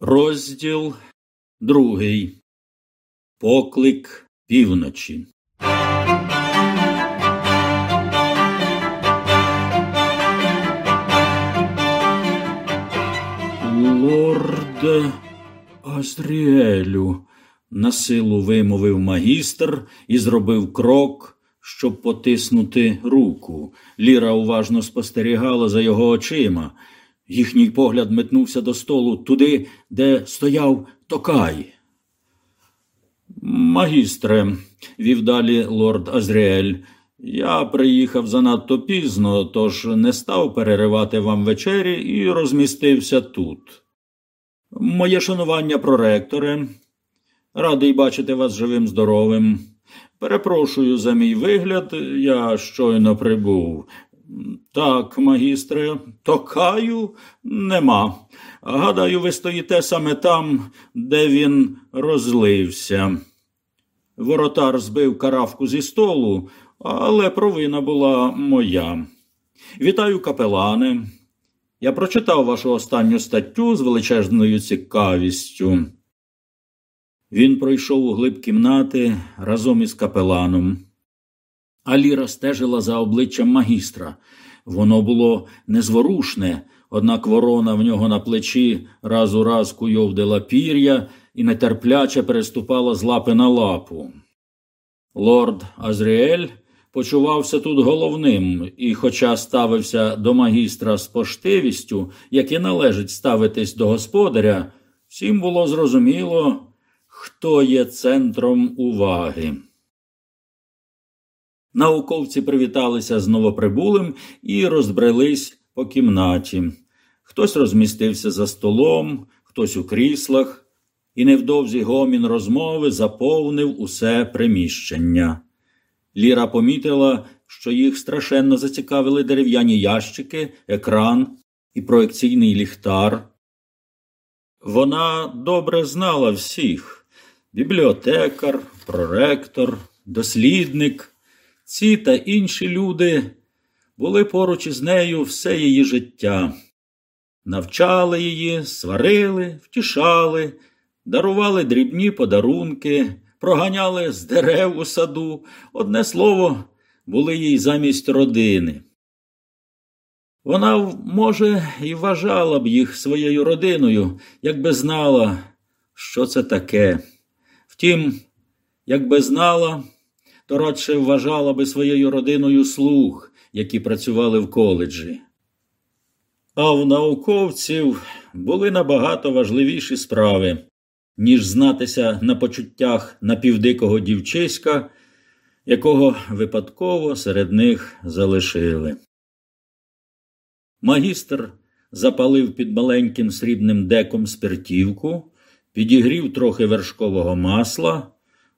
Розділ другий. Поклик півночі. Лорде Азріелю, насилу вимовив магістр і зробив крок, щоб потиснути руку. Ліра уважно спостерігала за його очима. Їхній погляд метнувся до столу туди, де стояв Токай. Магістре, вів далі лорд Азріель, я приїхав занадто пізно, тож не став переривати вам вечері і розмістився тут. Моє шанування проректоре, радий бачити вас живим, здоровим. Перепрошую за мій вигляд, я щойно прибув. Так, магістре, токаю нема. Гадаю, ви стоїте саме там, де він розлився. Воротар збив каравку зі столу, але провина була моя. Вітаю, капелане. Я прочитав вашу останню статтю з величезною цікавістю. Він пройшов у глиб кімнати разом із капеланом. Аліра стежила за обличчям магістра. Воно було незворушне, однак ворона в нього на плечі раз у раз куйовдила пір'я і нетерпляче переступала з лапи на лапу. Лорд Азріель почувався тут головним і, хоча ставився до магістра з поштивістю, як і належить ставитись до господаря, всім було зрозуміло, хто є центром уваги. Науковці привіталися з новоприбулим і розбрелись по кімнаті. Хтось розмістився за столом, хтось у кріслах, і невдовзі гомін розмови заповнив усе приміщення. Ліра помітила, що їх страшенно зацікавили дерев'яні ящики, екран і проекційний ліхтар. Вона добре знала всіх бібліотекар, проректор, дослідник. Ці та інші люди були поруч із нею все її життя, навчали її, сварили, втішали, дарували дрібні подарунки, проганяли з дерев у саду, одне слово, були їй замість родини. Вона, може, і вважала б їх своєю родиною, якби знала, що це таке. Втім, якби знала, то радше вважала би своєю родиною слуг, які працювали в коледжі. А в науковців були набагато важливіші справи, ніж знатися на почуттях напівдикого дівчиська, якого випадково серед них залишили. Магістр запалив під маленьким срібним деком спиртівку, підігрів трохи вершкового масла,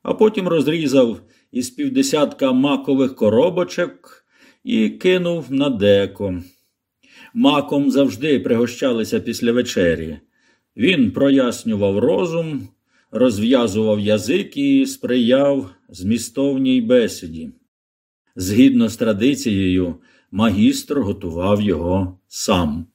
а потім розрізав із півдесятка макових коробочок і кинув на деко. Маком завжди пригощалися після вечері. Він прояснював розум, розв'язував язик і сприяв змістовній бесіді. Згідно з традицією, магістр готував його сам.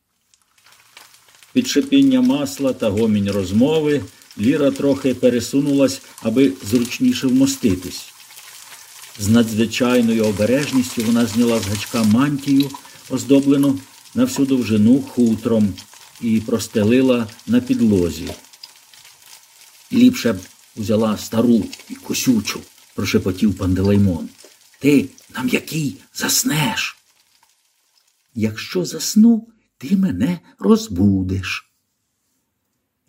Під шипіння масла та гомінь розмови Ліра трохи пересунулась, аби зручніше вмоститись. З надзвичайною обережністю вона зняла з гачка мантію, оздоблену на всю довжину хутром, і простелила на підлозі. Ліпше б узяла стару і косючу, прошепотів панделеймон. Ти на м'який заснеш. Якщо засну, ти мене розбудеш.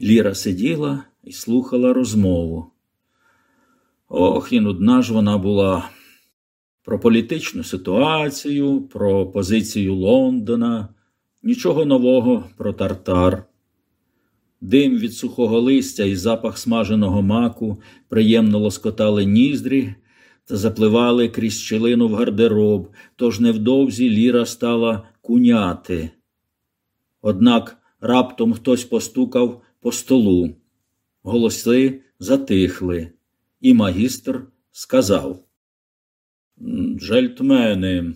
Ліра сиділа і слухала розмову. Ох, і нудна ж вона була про політичну ситуацію, про позицію Лондона, нічого нового про тартар. Дим від сухого листя і запах смаженого маку приємно лоскотали ніздрі та запливали крізь щелину в гардероб, тож невдовзі Ліра стала куняти. Однак раптом хтось постукав по столу. Голоси затихли і магістр сказав Джельтмени,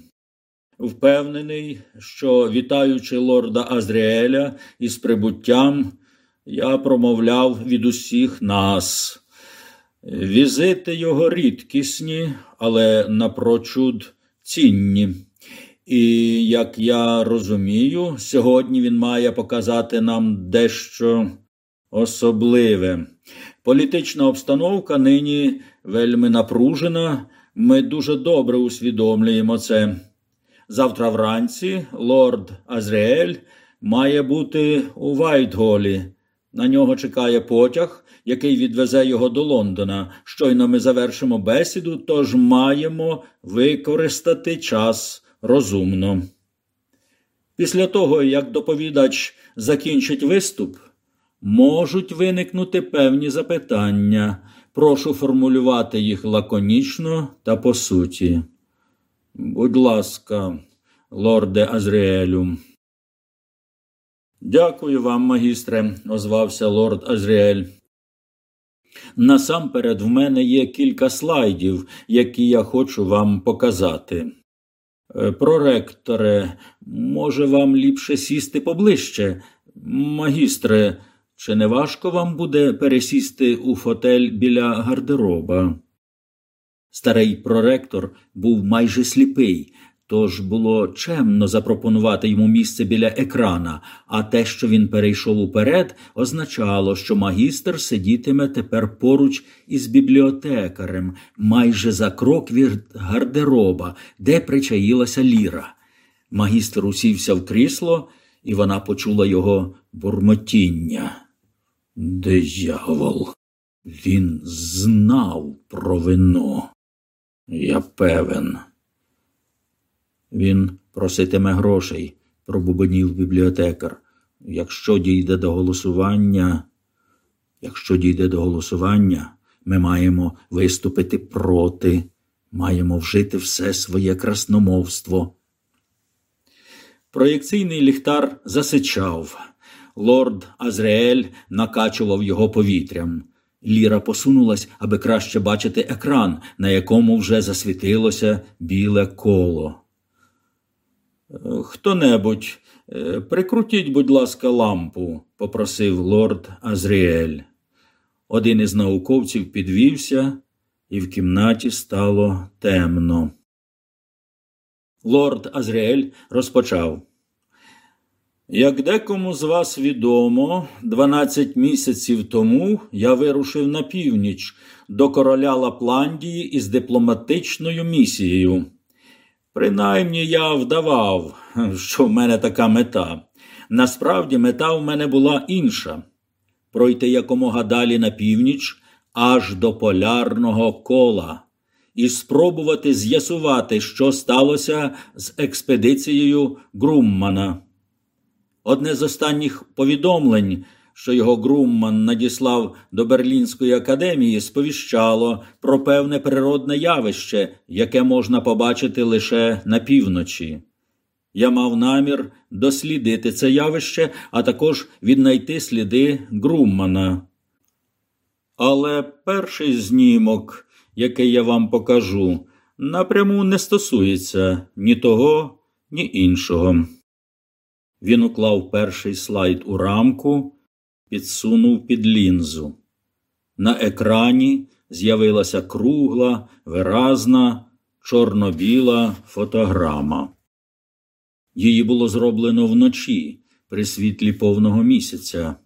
впевнений, що, вітаючи лорда Азріеля із прибуттям, я промовляв від усіх нас. Візити його рідкісні, але напрочуд цінні. І, як я розумію, сьогодні він має показати нам дещо особливе. Політична обстановка нині вельми напружена, ми дуже добре усвідомлюємо це. Завтра вранці лорд Азріель має бути у Вайтголі. На нього чекає потяг, який відвезе його до Лондона. Щойно ми завершимо бесіду, тож маємо використати час розумно. Після того, як доповідач закінчить виступ, можуть виникнути певні запитання. Прошу формулювати їх лаконічно та по суті. Будь ласка, лорде Азріелю. Дякую вам, магістре, озвався лорд Азріель. Насамперед, в мене є кілька слайдів, які я хочу вам показати. Е, проректоре, може, вам ліпше сісти поближче? Магістре, чи не важко вам буде пересісти у фотель біля гардероба? Старий проректор був майже сліпий, тож було чемно запропонувати йому місце біля екрана, а те, що він перейшов уперед, означало, що магістр сидітиме тепер поруч із бібліотекарем, майже за крок від гардероба, де причаїлася ліра. Магістр усівся в крісло, і вона почула його бурмотіння. Диявол, він знав про вино. Я певен. Він проситиме грошей, пробубонів бібліотекар. Якщо дійде до голосування, якщо дійде до голосування, ми маємо виступити проти, маємо вжити все своє красномовство. Проєкційний ліхтар засичав. Лорд Азреель накачував його повітрям. Ліра посунулась, аби краще бачити екран, на якому вже засвітилося біле коло. Хто небудь, е, прикрутіть, будь ласка, лампу, попросив лорд Азріель. Один із науковців підвівся, і в кімнаті стало темно. Лорд Азріель розпочав. Як декому з вас відомо, 12 місяців тому я вирушив на північ до короля Лапландії із дипломатичною місією. Принаймні я вдавав, що в мене така мета. Насправді мета в мене була інша пройти якомога далі на північ, аж до полярного кола, і спробувати з'ясувати, що сталося з експедицією Груммана. Одне з останніх повідомлень, що його Грумман надіслав до Берлінської академії, сповіщало про певне природне явище, яке можна побачити лише на півночі. Я мав намір дослідити це явище, а також віднайти сліди Груммана. Але перший знімок, який я вам покажу, напряму не стосується ні того, ні іншого. Він уклав перший слайд у рамку, підсунув під лінзу. На екрані з'явилася кругла, виразна, чорно-біла фотограма. Її було зроблено вночі при світлі повного місяця.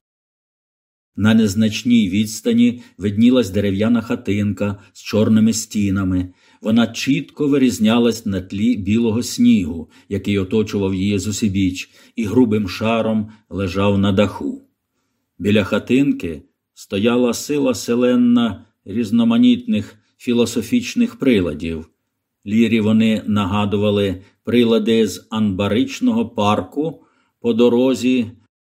На незначній відстані виднілась дерев'яна хатинка з чорними стінами. Вона чітко вирізнялась на тлі білого снігу, який оточував її зусібіч, і грубим шаром лежав на даху. Біля хатинки стояла сила селенна різноманітних філософічних приладів. Лірі вони нагадували прилади з анбаричного парку по дорозі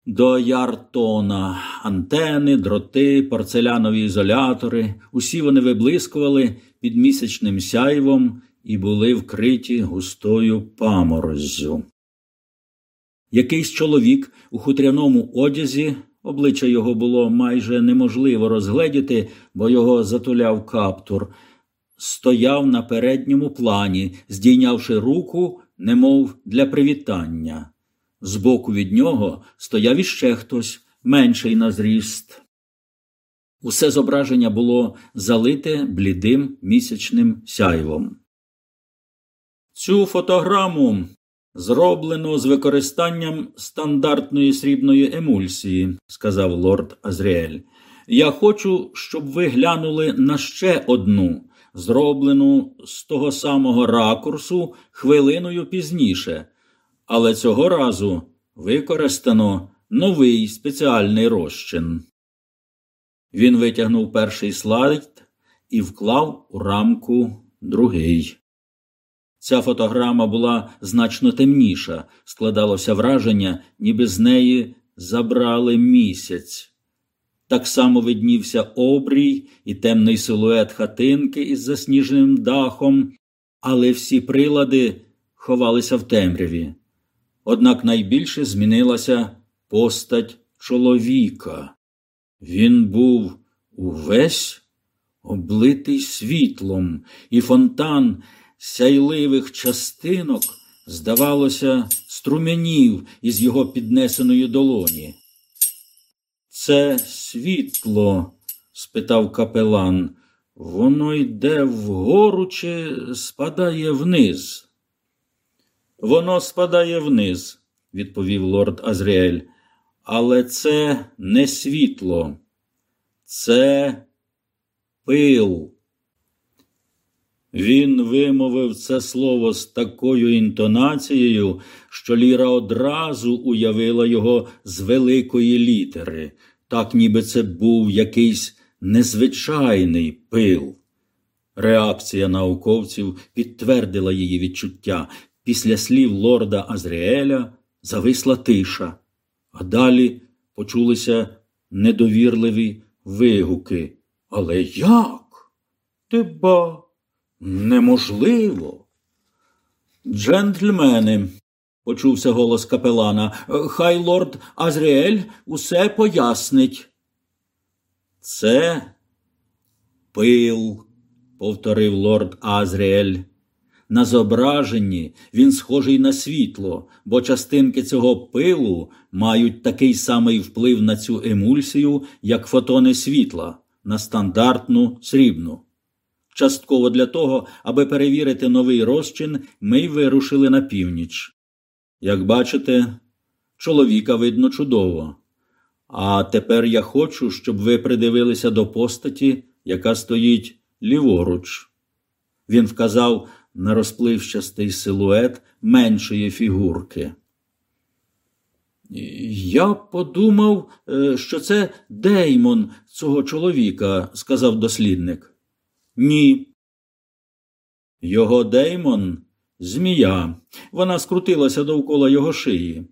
до Яртона, антени, дроти, порцелянові ізолятори. Усі вони виблискували під місячним сяйвом і були вкриті густою памороззю. Якийсь чоловік у хутряному одязі, обличчя його було майже неможливо розгледіти, бо його затуляв каптур, стояв на передньому плані, здійнявши руку, немов для привітання. Збоку від нього стояв іще хтось, менший на зріст. Усе зображення було залите блідим місячним сяйвом. Цю фотограму зроблено з використанням стандартної срібної емульсії, сказав лорд Азріель. Я хочу, щоб ви глянули на ще одну, зроблену з того самого ракурсу хвилиною пізніше, але цього разу використано новий спеціальний розчин. Він витягнув перший слайд і вклав у рамку другий. Ця фотограма була значно темніша, складалося враження, ніби з неї забрали місяць. Так само виднівся обрій і темний силует хатинки із засніженим дахом, але всі прилади ховалися в темряві. Однак найбільше змінилася постать чоловіка. Він був увесь облитий світлом, і фонтан сяйливих частинок, здавалося, струмянів із його піднесеної долоні. Це світло? спитав капелан. Воно йде вгору чи спадає вниз? Воно спадає вниз, відповів лорд Азріель. Але це не світло, це пил. Він вимовив це слово з такою інтонацією, що Ліра одразу уявила його з великої літери, так ніби це був якийсь незвичайний пил. Реакція науковців підтвердила її відчуття. Після слів лорда Азріеля зависла тиша, а далі почулися недовірливі вигуки. Але як? Ти? Неможливо. Джентльмени, почувся голос капелана, хай лорд Азріель усе пояснить. Це пил, повторив лорд Азріель. На зображенні він схожий на світло, бо частинки цього пилу мають такий самий вплив на цю емульсію, як фотони світла на стандартну срібну. Частково для того, аби перевірити новий розчин, ми й вирушили на північ. Як бачите, чоловіка видно чудово. А тепер я хочу, щоб ви придивилися до постаті, яка стоїть ліворуч. Він вказав на розпливчастий силует меншої фігурки. Я подумав, е, що це Деймон цього чоловіка, сказав дослідник. Ні. Його Деймон змія. Вона скрутилася довкола його шиї.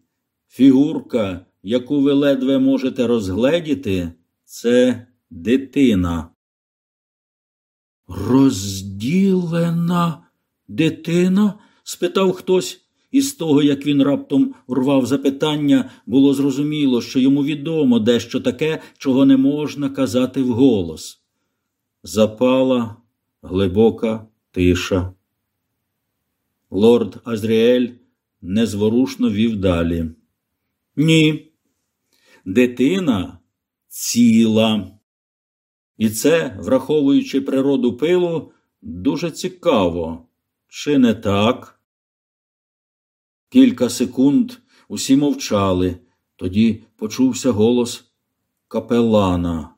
Фігурка, яку ви ледве можете розгледіти, це дитина. Розділена дитина? спитав хтось. І з того, як він раптом урвав запитання, було зрозуміло, що йому відомо дещо таке, чого не можна казати вголос. Запала глибока тиша. Лорд Азріель незворушно вів далі. Ні, дитина ціла. І це, враховуючи природу пилу, дуже цікаво. Чи не так? Кілька секунд усі мовчали, тоді почувся голос капелана.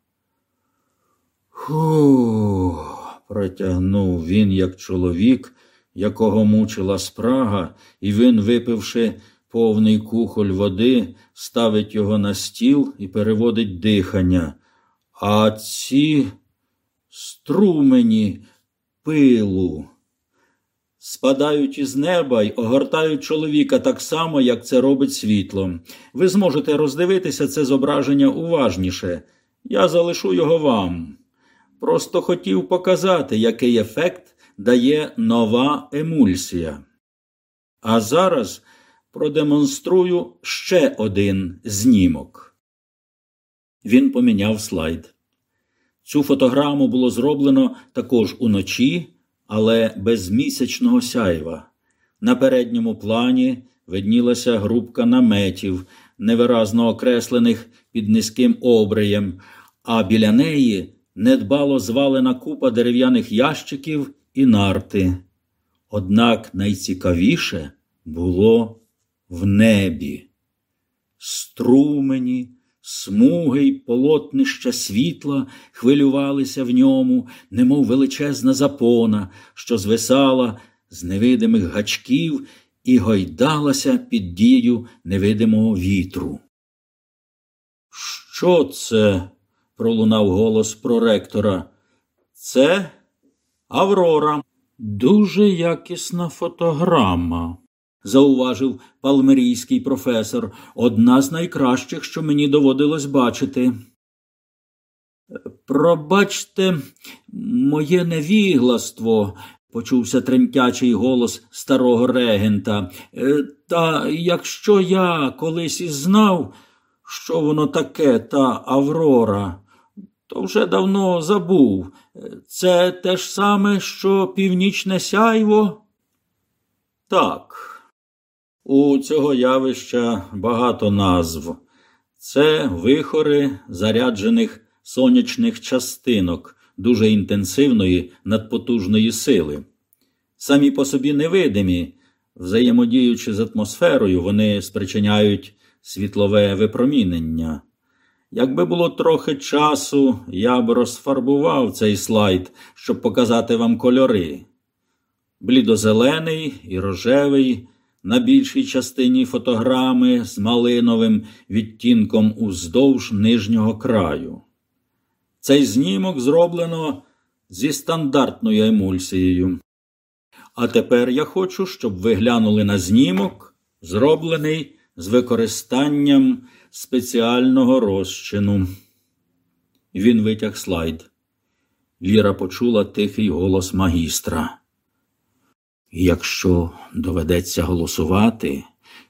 Ху, протягнув він, як чоловік, якого мучила спрага, і він, випивши повний кухоль води, ставить його на стіл і переводить дихання. А ці струмені пилу спадають із неба й огортають чоловіка так само, як це робить світло. Ви зможете роздивитися це зображення уважніше. Я залишу його вам. Просто хотів показати, який ефект дає нова емульсія. А зараз продемонструю ще один знімок. Він поміняв слайд. Цю фотограму було зроблено також уночі але без місячного сяйва. На передньому плані виднілася групка наметів, невиразно окреслених під низьким обриєм, а біля неї недбало звалена купа дерев'яних ящиків і нарти. Однак найцікавіше було в небі. Струмені, смуги й полотнища світла хвилювалися в ньому, немов величезна запона, що звисала з невидимих гачків і гойдалася під дією невидимого вітру. Що це? пролунав голос проректора. Це Аврора. Дуже якісна фотограма, зауважив палмерійський професор, одна з найкращих, що мені доводилось бачити. Пробачте, моє невігластво, почувся тремтячий голос старого регента. «Е, та якщо я колись і знав, що воно таке, та Аврора, то вже давно забув. Це те ж саме, що північне сяйво? Так, у цього явища багато назв. Це вихори заряджених сонячних частинок дуже інтенсивної надпотужної сили. Самі по собі невидимі, взаємодіючи з атмосферою, вони спричиняють світлове випромінення. Якби було трохи часу, я б розфарбував цей слайд, щоб показати вам кольори. Блідозелений і рожевий, на більшій частині фотограми з малиновим відтінком уздовж нижнього краю. Цей знімок зроблено зі стандартною емульсією. А тепер я хочу, щоб ви глянули на знімок, зроблений з використанням спеціального розчину. Він витяг слайд. Ліра почула тихий голос магістра. Якщо доведеться голосувати,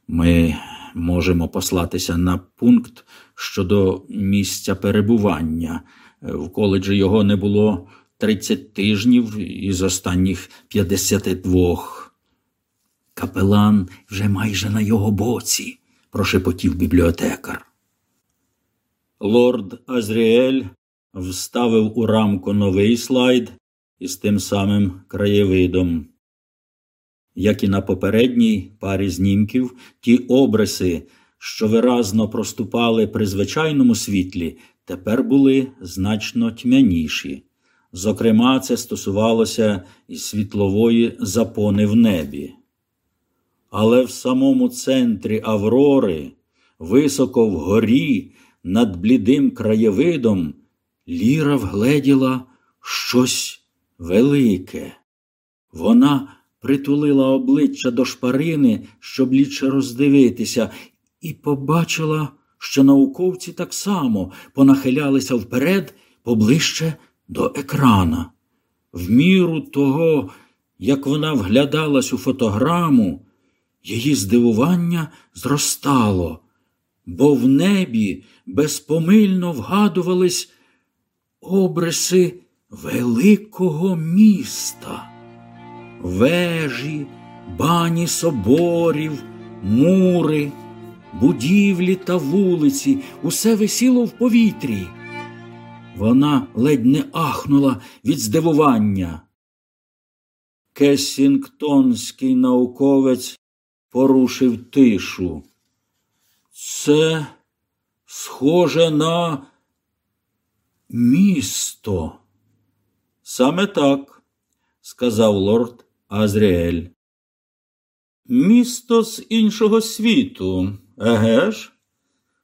ми можемо послатися на пункт щодо місця перебування. В коледжі його не було 30 тижнів із останніх 52. Капелан вже майже на його боці, прошепотів бібліотекар. Лорд Азріель вставив у рамку новий слайд із тим самим краєвидом. Як і на попередній парі знімків, ті обриси, що виразно проступали при звичайному світлі, тепер були значно тьмяніші. Зокрема, це стосувалося і світлової запони в небі. Але в самому центрі Аврори, високо вгорі, над блідим краєвидом, Ліра вгледіла щось велике. Вона притулила обличчя до шпарини, щоб лічше роздивитися, і побачила, що науковці так само понахилялися вперед поближче до екрана. В міру того, як вона вглядалась у фотограму, її здивування зростало, бо в небі безпомильно вгадувались обриси великого міста, вежі, бані соборів, мури, будівлі та вулиці, усе висіло в повітрі. Вона ледь не ахнула від здивування. Кесінгтонський науковець порушив тишу. Це схоже на місто. Саме так, сказав лорд Азріель. Місто з іншого світу, еге ж?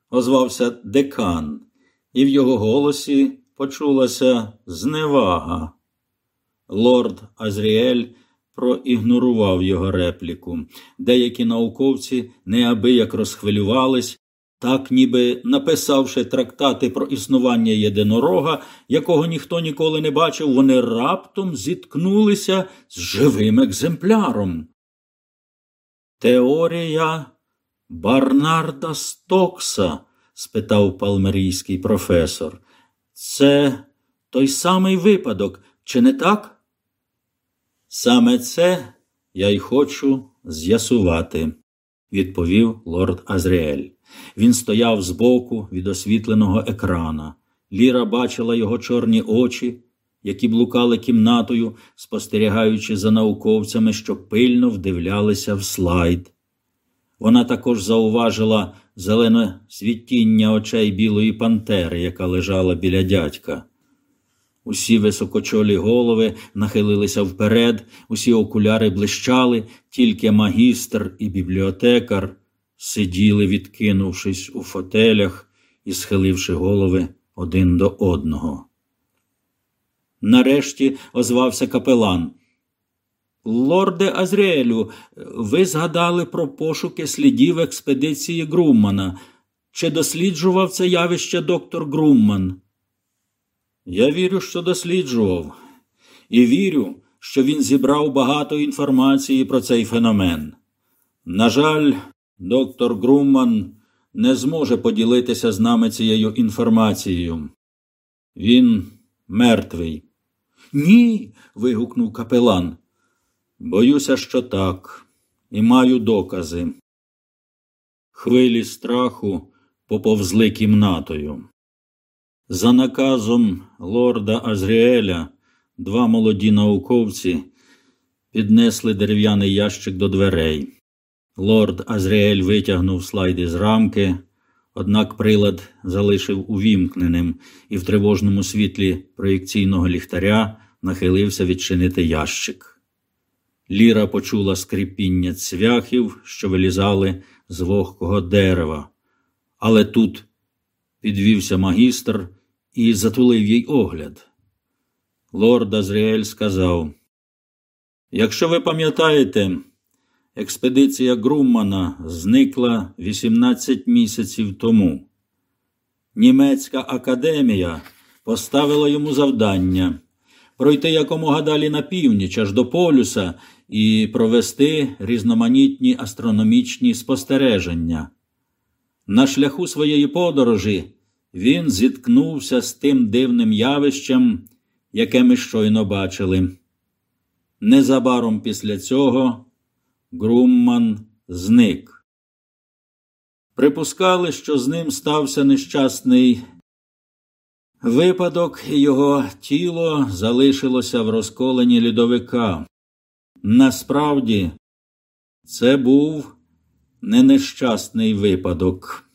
озвався декан, і в його голосі почулася зневага. Лорд Азріель проігнорував його репліку. Деякі науковці неабияк розхвилювались, так ніби написавши трактати про існування єдинорога, якого ніхто ніколи не бачив, вони раптом зіткнулися з живим екземпляром. Теорія Барнарда Стокса? спитав палмерійський професор. Це той самий випадок, чи не так? Саме це я й хочу з'ясувати, відповів лорд Азріель. Він стояв збоку від освітленого екрана. Ліра бачила його чорні очі, які блукали кімнатою, спостерігаючи за науковцями, що пильно вдивлялися в слайд. Вона також зауважила зелене світіння очей білої пантери, яка лежала біля дядька. Усі високочолі голови нахилилися вперед, усі окуляри блищали, тільки магістр і бібліотекар сиділи, відкинувшись у фотелях і схиливши голови один до одного. Нарешті озвався капелан. Лорде Азріелю, ви згадали про пошуки слідів експедиції Груммана. Чи досліджував це явище доктор Грумман? Я вірю, що досліджував, і вірю, що він зібрав багато інформації про цей феномен. На жаль, доктор Грумман не зможе поділитися з нами цією інформацією. Він мертвий. Ні. вигукнув капелан. Боюся, що так, і маю докази. Хвилі страху поповзли кімнатою. За наказом лорда Азріеля два молоді науковці піднесли дерев'яний ящик до дверей. Лорд Азріель витягнув слайди з рамки, однак прилад залишив увімкненим і в тривожному світлі проєкційного ліхтаря нахилився відчинити ящик. Ліра почула скрипіння цвяхів, що вилізали з вогкого дерева, але тут підвівся магістр і затулив їй огляд. Лорд Азріель сказав: Якщо ви пам'ятаєте, експедиція Груммана зникла 18 місяців тому. Німецька академія поставила йому завдання пройти якомога далі на північ аж до полюса і провести різноманітні астрономічні спостереження. На шляху своєї подорожі він зіткнувся з тим дивним явищем, яке ми щойно бачили. Незабаром після цього Грумман зник. Припускали, що з ним стався нещасний випадок, і його тіло залишилося в розколені льодовика. Насправді, це був не нещасний випадок.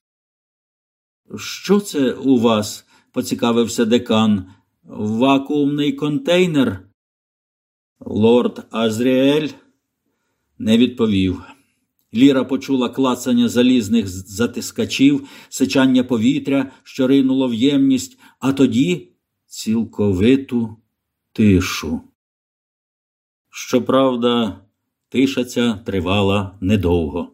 Що це у вас? поцікавився декан. Вакуумний контейнер? Лорд Азріель не відповів. Ліра почула клацання залізних затискачів, сичання повітря, що ринуло в ємність, а тоді цілковиту тишу. Щоправда, тиша ця тривала недовго.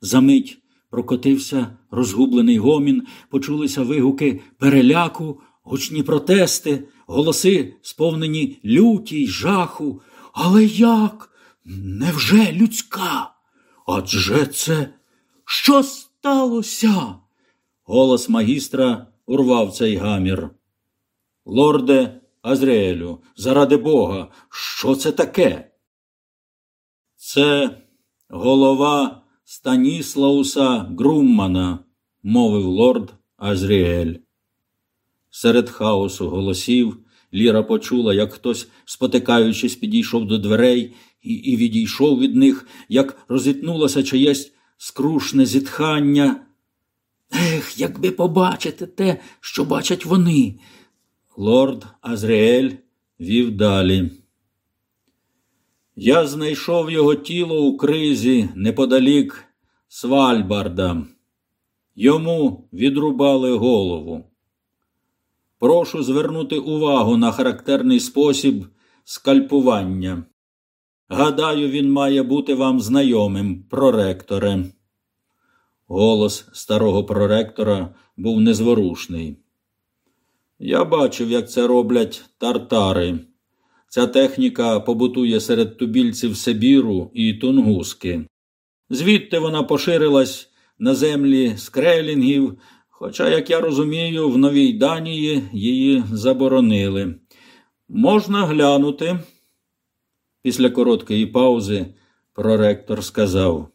Замить прокотився розгублений гомін, почулися вигуки переляку, гучні протести, голоси, сповнені люті й жаху. Але як? Невже людська? Адже це що сталося? Голос магістра урвав цей гамір. Лорде Азріелю, заради Бога, що це таке? Це голова Станіслауса Груммана, мовив лорд Азріель. Серед хаосу голосів Ліра почула, як хтось, спотикаючись, підійшов до дверей і, і відійшов від них, як розітнулося чиєсь скрушне зітхання. Ех, якби побачити те, що бачать вони. Лорд Азріель вів далі. Я знайшов його тіло у кризі неподалік Свальбарда. Йому відрубали голову. Прошу звернути увагу на характерний спосіб скальпування. Гадаю, він має бути вам знайомим, проректоре. Голос старого проректора був незворушний. Я бачив, як це роблять тартари. Ця техніка побутує серед тубільців Сибіру і Тунгуски. Звідти вона поширилась на землі скрелінгів, хоча, як я розумію, в Новій Данії її заборонили. Можна глянути. Після короткої паузи проректор сказав.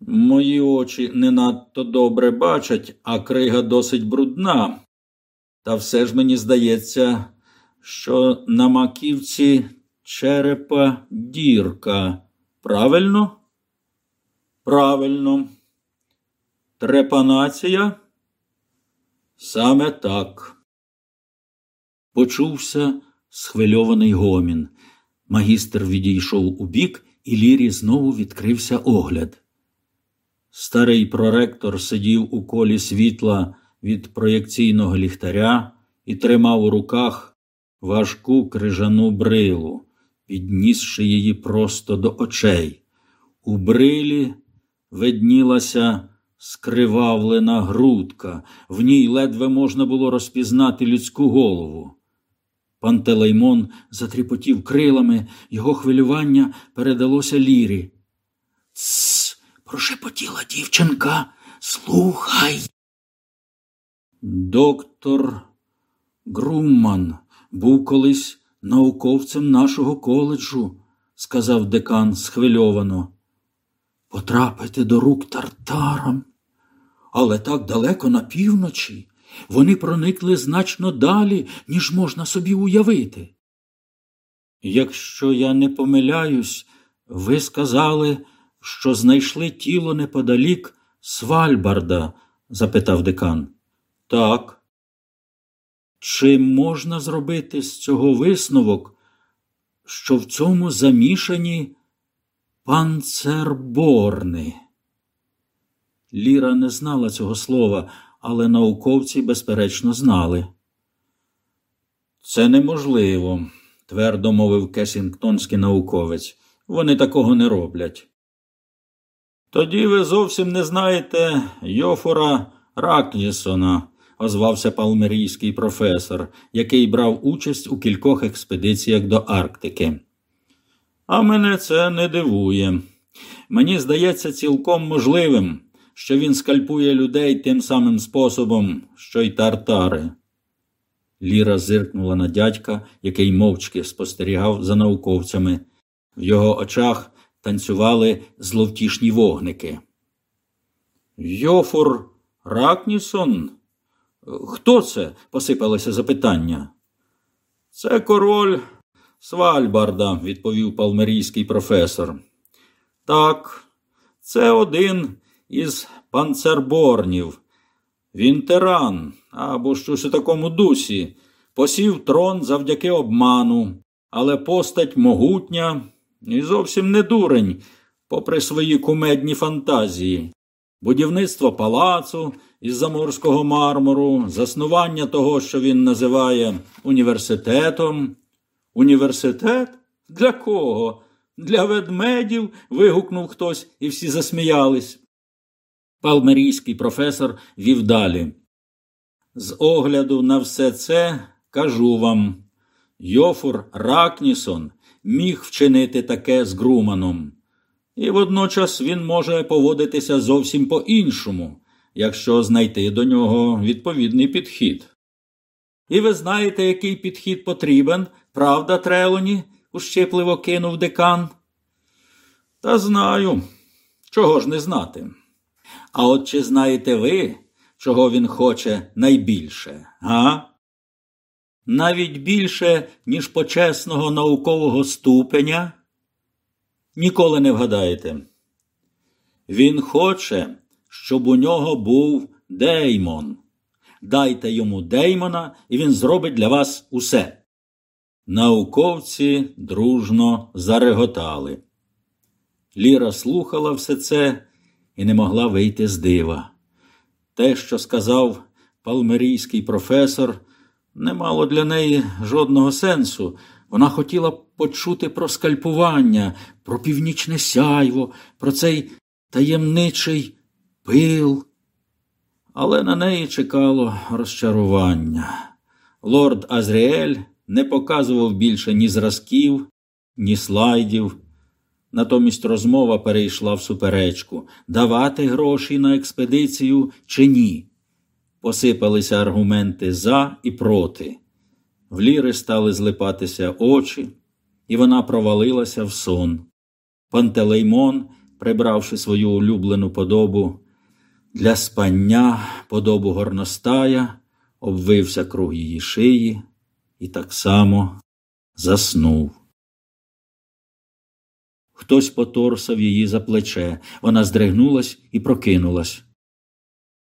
Мої очі не надто добре бачать, а крига досить брудна. Та все ж мені здається, що на маківці черепа дірка. Правильно? Правильно. Трепанація? Саме так. Почувся схвильований гомін. Магістр відійшов у бік, і Лірі знову відкрився огляд. Старий проректор сидів у колі світла від проєкційного ліхтаря і тримав у руках важку крижану брилу, піднісши її просто до очей. У брилі виднілася скривавлена грудка, в ній ледве можна було розпізнати людську голову. Пантелеймон затріпотів крилами, його хвилювання передалося лірі. Тсс, прошепотіла дівчинка. Слухай. Доктор Грумман був колись науковцем нашого коледжу, сказав декан схвильовано. Потрапити до рук тартарам. Але так далеко на півночі вони проникли значно далі, ніж можна собі уявити. Якщо я не помиляюсь, ви сказали, що знайшли тіло неподалік Свальбарда? запитав декан. Так. Чи можна зробити з цього висновок, що в цьому замішані панцерборни? Ліра не знала цього слова, але науковці, безперечно, знали. Це неможливо, твердо мовив кесінгтонський науковець. Вони такого не роблять. Тоді ви зовсім не знаєте Йофора Ракнісона, озвався палмерійський професор, який брав участь у кількох експедиціях до Арктики. А мене це не дивує. Мені здається цілком можливим, що він скальпує людей тим самим способом, що й тартари. Ліра зиркнула на дядька, який мовчки спостерігав за науковцями. В його очах танцювали зловтішні вогники. Йофур Ракнісон? Хто це? посипалося запитання. Це король Свальбарда, відповів палмерійський професор. Так, це один із панцерборнів. Він тиран або щось у такому дусі, посів трон завдяки обману, але постать могутня і зовсім не дурень, попри свої кумедні фантазії. Будівництво палацу із заморського мармуру, заснування того, що він називає університетом. Університет? Для кого? Для ведмедів. вигукнув хтось, і всі засміялись. Палмерійський професор вів далі. З огляду на все це кажу вам, Йофур Ракнісон міг вчинити таке з Груманом, і водночас він може поводитися зовсім по-іншому, якщо знайти до нього відповідний підхід. І ви знаєте, який підхід потрібен, правда, Трелоні? ущипливо кинув декан. Та знаю, чого ж не знати. А от чи знаєте ви, чого він хоче найбільше, га? Навіть більше, ніж почесного наукового ступеня? Ніколи не вгадаєте. Він хоче, щоб у нього був Деймон. Дайте йому Деймона, і він зробить для вас усе. Науковці дружно зареготали. Ліра слухала все це і не могла вийти з дива. Те, що сказав палмерійський професор, не мало для неї жодного сенсу. Вона хотіла почути про скальпування, про північне сяйво, про цей таємничий пил. Але на неї чекало розчарування. Лорд Азріель не показував більше ні зразків, ні слайдів. Натомість розмова перейшла в суперечку давати гроші на експедицію чи ні. Посипалися аргументи за і проти. В ліри стали злипатися очі, і вона провалилася в сон. Пантелеймон прибравши свою улюблену подобу, для спання подобу горностая, обвився круг її шиї і так само заснув. Хтось поторсав її за плече. Вона здригнулась і прокинулась.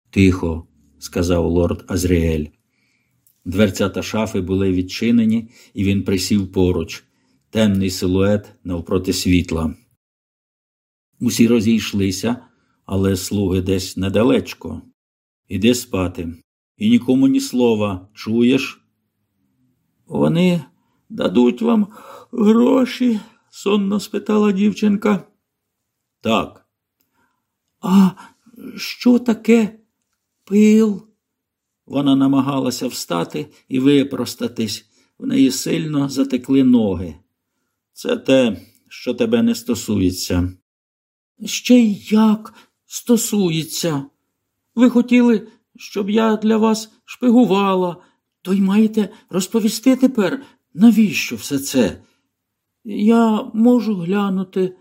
Тихо, сказав лорд Азріель. Дверцята шафи були відчинені, і він присів поруч, темний силует навпроти світла. Усі розійшлися, але слуги десь недалечко. Іди спати. І нікому ні слова, чуєш? Вони дадуть вам гроші? сонно спитала дівчинка. Так. А що таке пил? Вона намагалася встати і випростатись. В неї сильно затекли ноги. Це те, що тебе не стосується. Ще й як стосується. Ви хотіли, щоб я для вас шпигувала, то й маєте розповісти тепер, навіщо все це? Я можу глянути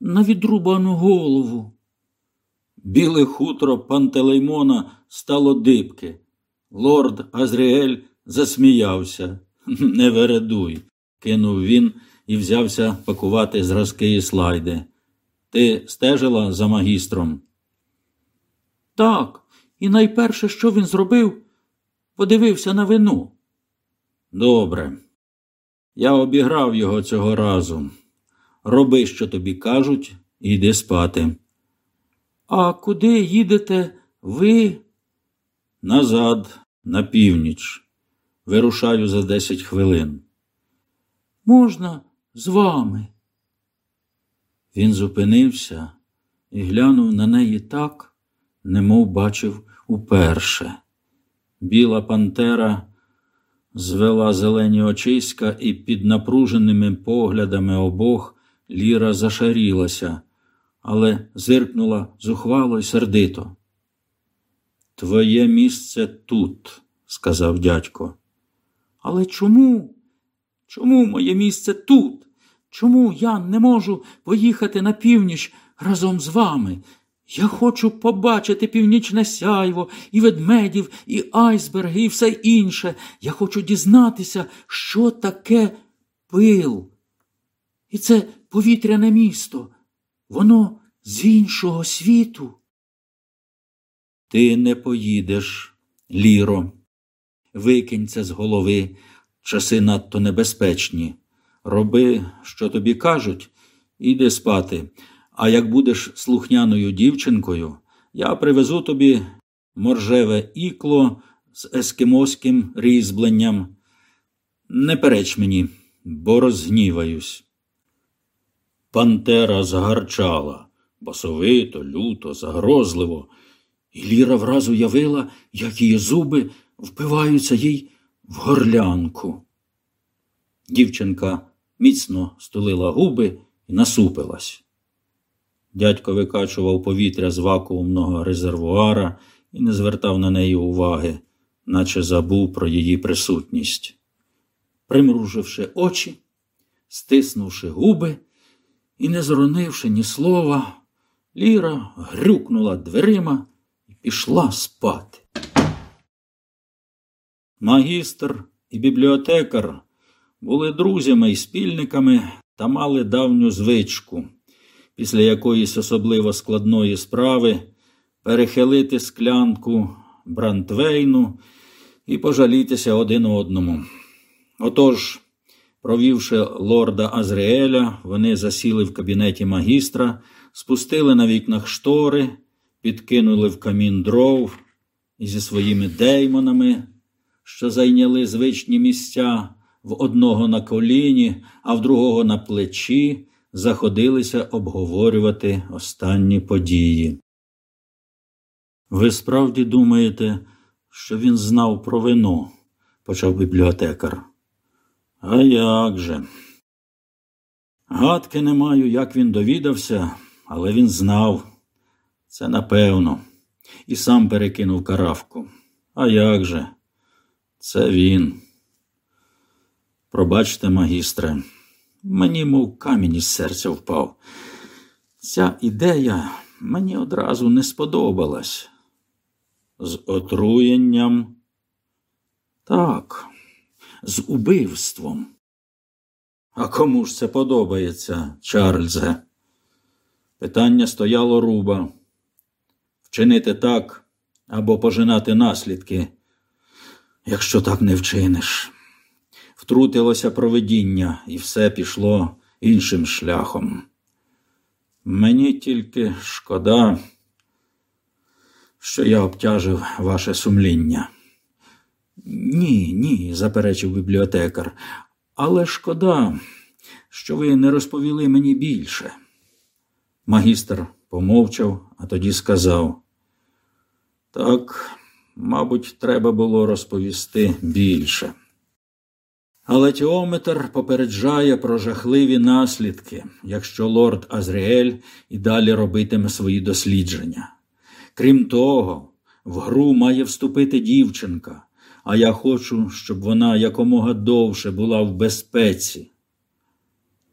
на відрубану голову. Біле хутро Пантелеймона стало дибки. Лорд Азріель засміявся. Не вередуй, кинув він і взявся пакувати зразки і слайди. Ти стежила за магістром? Так, і найперше, що він зробив, подивився на вину. Добре. Я обіграв його цього разу. Роби, що тобі кажуть, і йди спати. А куди їдете ви? Назад, на північ. Вирушаю за десять хвилин. Можна з вами? Він зупинився і глянув на неї так, немов бачив уперше. Біла пантера звела зелені очиська, і під напруженими поглядами обох Ліра зашарілася, але зиркнула зухвало й сердито. Твоє місце тут, сказав дядько. Але чому? Чому моє місце тут? Чому я не можу поїхати на північ разом з вами? Я хочу побачити північне сяйво, і ведмедів, і айсберги, і все інше. Я хочу дізнатися, що таке пил. І це повітряне місто. Воно з іншого світу. Ти не поїдеш, Ліро. Викинь це з голови. Часи надто небезпечні. Роби, що тобі кажуть, іди спати. А як будеш слухняною дівчинкою, я привезу тобі моржеве ікло з ескимоським різьбленням. Не переч мені, бо розгніваюсь. Пантера загарчала басовито, люто, загрозливо, і Ліра враз уявила, як її зуби впиваються їй в горлянку. Дівчинка міцно стулила губи і насупилась. Дядько викачував повітря з вакуумного резервуара і не звертав на неї уваги, наче забув про її присутність. Примруживши очі, стиснувши губи і не зронивши ні слова, Ліра грюкнула дверима і пішла спати. Магістр і бібліотекар були друзями і спільниками та мали давню звичку після якоїсь особливо складної справи перехилити склянку Брантвейну і пожалітися один одному. Отож, провівши лорда Азріеля, вони засіли в кабінеті магістра, спустили на вікнах штори, підкинули в камін дров і зі своїми деймонами, що зайняли звичні місця в одного на коліні, а в другого на плечі, заходилися обговорювати останні події. Ви справді думаєте, що він знав про вину? почав бібліотекар. А як же? Гадки не маю, як він довідався, але він знав. Це напевно, і сам перекинув каравку. А як же? Це він. Пробачте, магістре. Мені, мов камінь із серця впав. Ця ідея мені одразу не сподобалась. З отруєнням? Так, з убивством. А кому ж це подобається, Чарльзе? Питання стояло руба. Вчинити так або пожинати наслідки, якщо так не вчиниш. Втрутилося провидіння, і все пішло іншим шляхом. Мені тільки шкода, що я обтяжив ваше сумління. Ні, ні, заперечив бібліотекар, але шкода, що ви не розповіли мені більше. Магістр помовчав, а тоді сказав. Так, мабуть, треба було розповісти більше. Але Тіометр попереджає про жахливі наслідки, якщо лорд Азріель і далі робитиме свої дослідження. Крім того, в гру має вступити дівчинка, а я хочу, щоб вона якомога довше була в безпеці.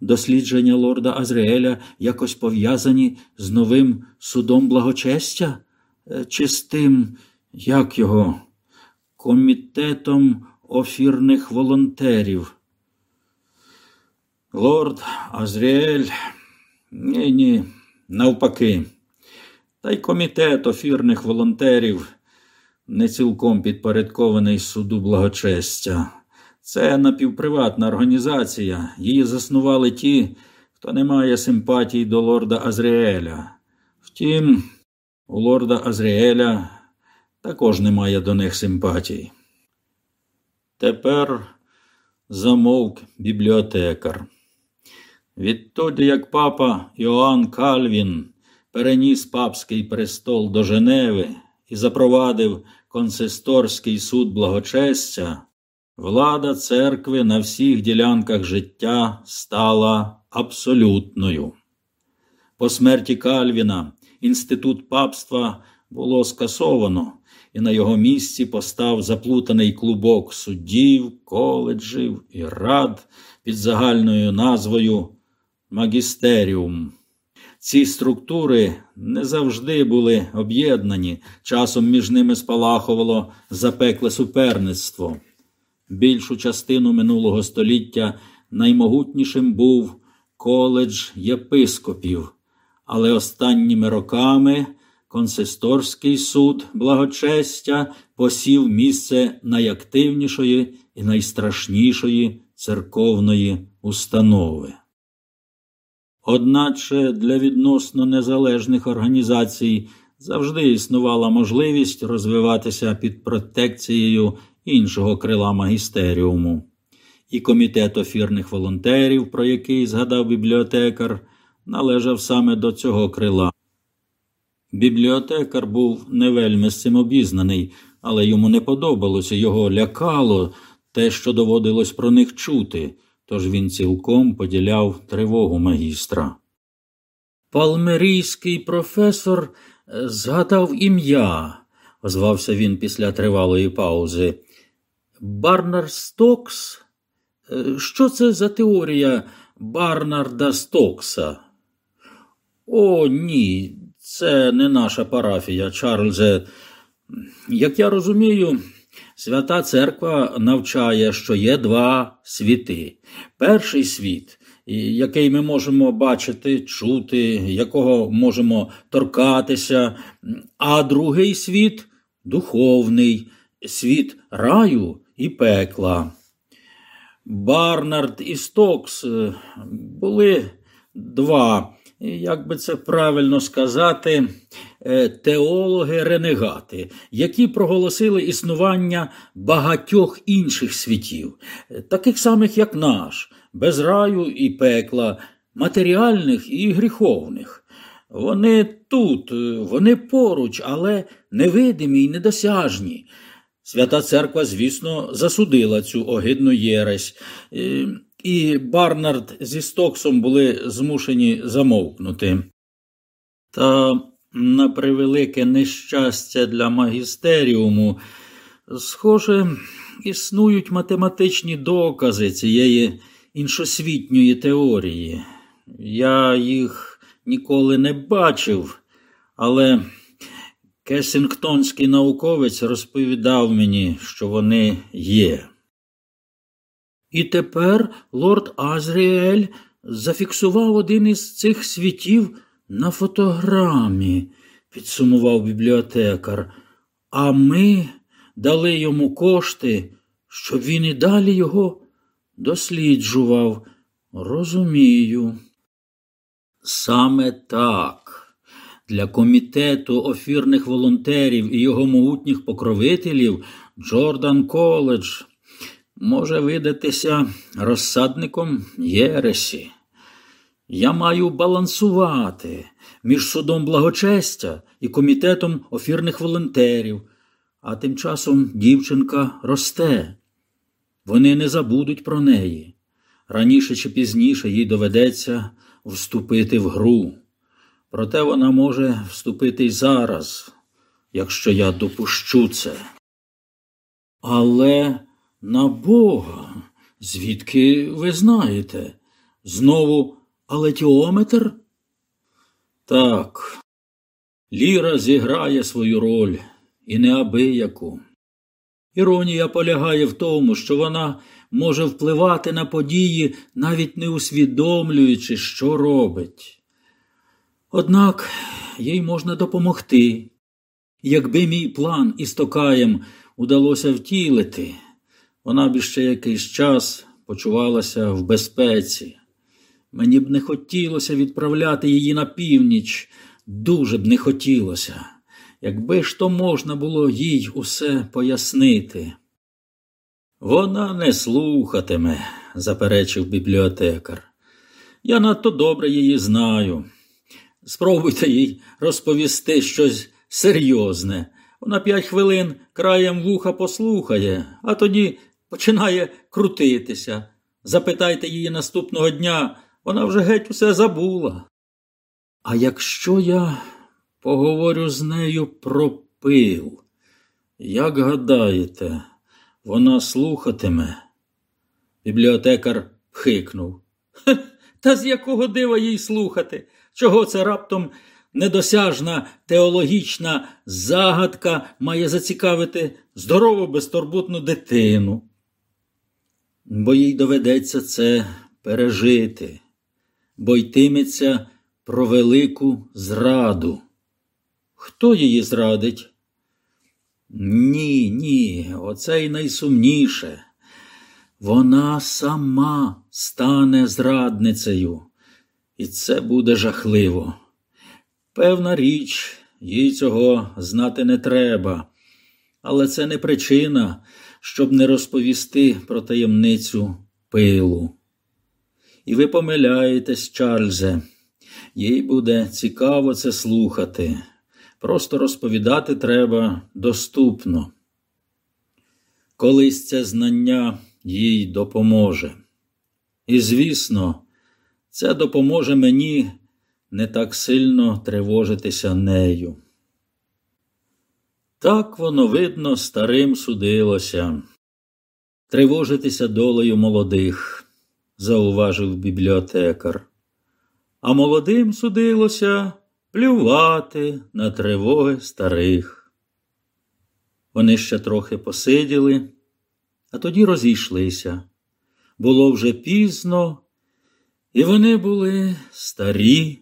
Дослідження лорда Азріеля якось пов'язані з новим судом благочестя е, чи з тим, як його, комітетом офірних волонтерів. Лорд Азріель, ні, ні, навпаки, та й комітет офірних волонтерів не цілком підпорядкований суду благочестя. Це напівприватна організація. Її заснували ті, хто не має симпатій до лорда Азріеля. Втім, у лорда Азріеля також немає до них симпатій. Тепер замовк бібліотекар. Відтоді, як папа Іоанн Кальвін переніс папський престол до Женеви і запровадив консисторський суд благочестя, влада церкви на всіх ділянках життя стала абсолютною. По смерті Кальвіна інститут папства було скасовано, і на його місці постав заплутаний клубок суддів, коледжів і рад під загальною назвою Магістеріум. Ці структури не завжди були об'єднані, часом між ними спалахувало запекле суперництво. Більшу частину минулого століття наймогутнішим був коледж єпископів, але останніми роками консисторський суд благочестя посів місце найактивнішої і найстрашнішої церковної установи. Одначе для відносно незалежних організацій завжди існувала можливість розвиватися під протекцією іншого крила магістеріуму. І комітет офірних волонтерів, про який згадав бібліотекар, належав саме до цього крила. Бібліотекар був не вельми з цим обізнаний, але йому не подобалося, його лякало те, що доводилось про них чути, тож він цілком поділяв тривогу магістра. Палмерійський професор е, згадав ім'я, озвався він після тривалої паузи. Барнар Стокс? Е, що це за теорія Барнарда Стокса? О, ні, це не наша парафія, Чарльзе. Як я розумію, свята церква навчає, що є два світи. Перший світ, який ми можемо бачити, чути, якого можемо торкатися, а другий світ духовний, світ раю і пекла. Барнард і Стокс е, були два як би це правильно сказати, е, теологи-ренегати, які проголосили існування багатьох інших світів, е, таких самих, як наш, без раю і пекла, матеріальних і гріховних. Вони тут, е, вони поруч, але невидимі й недосяжні. Свята церква, звісно, засудила цю огидну єресь і Барнард зі Стоксом були змушені замовкнути. Та, на превелике нещастя для магістеріуму, схоже, існують математичні докази цієї іншосвітньої теорії. Я їх ніколи не бачив, але Кесінгтонський науковець розповідав мені, що вони є. І тепер лорд Азріель зафіксував один із цих світів на фотограмі, підсумував бібліотекар, а ми дали йому кошти, щоб він і далі його досліджував. Розумію. Саме так. Для комітету офірних волонтерів і його могутніх покровителів Джордан Коледж може видатися розсадником Єресі. Я маю балансувати між судом благочестя і комітетом офірних волонтерів, а тим часом дівчинка росте. Вони не забудуть про неї. Раніше чи пізніше їй доведеться вступити в гру. Проте вона може вступити й зараз, якщо я допущу це. Але на Бога, звідки ви знаєте? Знову алетіометр? Так, Ліра зіграє свою роль і неабияку. Іронія полягає в тому, що вона може впливати на події, навіть не усвідомлюючи, що робить. Однак їй можна допомогти. Якби мій план із Токаєм удалося втілити, вона б ще якийсь час почувалася в безпеці. Мені б не хотілося відправляти її на північ, дуже б не хотілося, якби ж то можна було їй усе пояснити. Вона не слухатиме, заперечив бібліотекар. Я надто добре її знаю. Спробуйте їй розповісти щось серйозне. Вона п'ять хвилин краєм вуха послухає, а тоді починає крутитися. Запитайте її наступного дня, вона вже геть усе забула. А якщо я поговорю з нею про пил, як гадаєте, вона слухатиме? Бібліотекар хикнув. Та з якого дива їй слухати? Чого це раптом недосяжна теологічна загадка має зацікавити здорову безтурботну дитину? Бо їй доведеться це пережити, бо йтиметься про велику зраду. Хто її зрадить? Ні, ні, оце й найсумніше. Вона сама стане зрадницею, і це буде жахливо. Певна річ, їй цього знати не треба, але це не причина, щоб не розповісти про таємницю пилу. І ви помиляєтесь, Чарльзе, їй буде цікаво це слухати. Просто розповідати треба доступно. Колись це знання їй допоможе. І, звісно, це допоможе мені не так сильно тривожитися нею. Так воно, видно, старим судилося. Тривожитися долею молодих, зауважив бібліотекар. А молодим судилося плювати на тривоги старих. Вони ще трохи посиділи, а тоді розійшлися. Було вже пізно, і вони були старі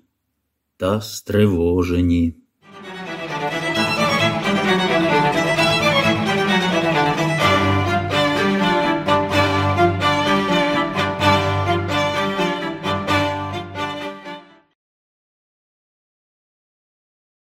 та стривожені.